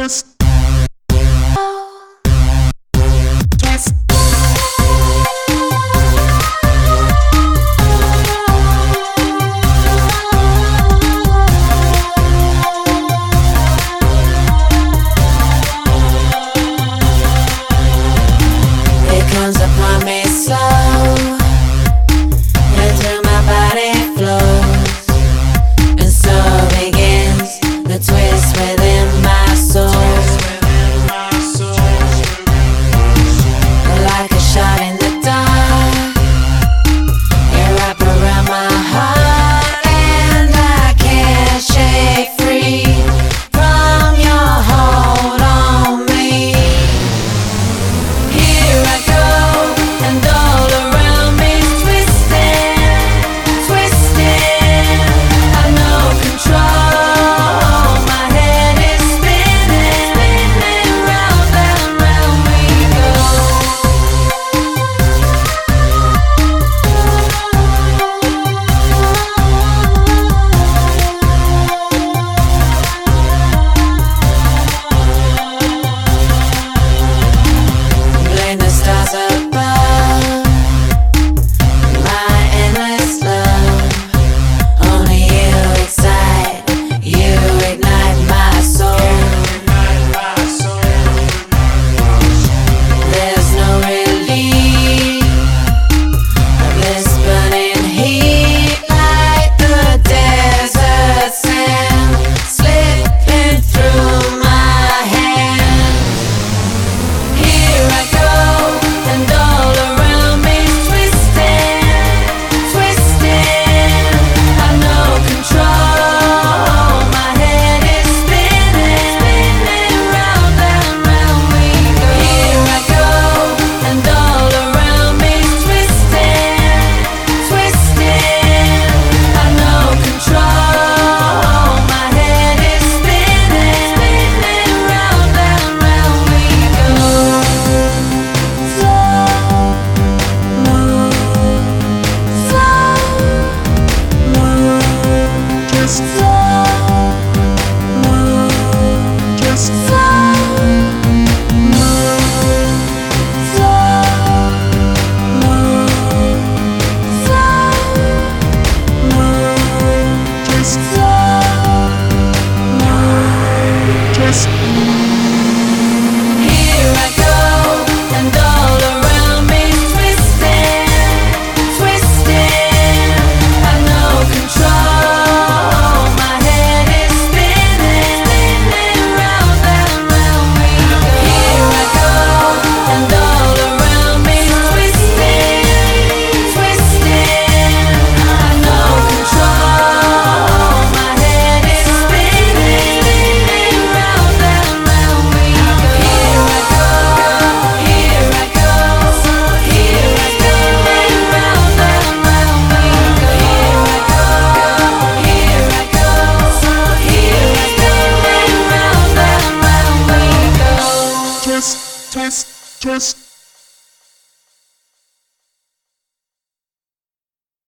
twist. Twist. Twist. Twist.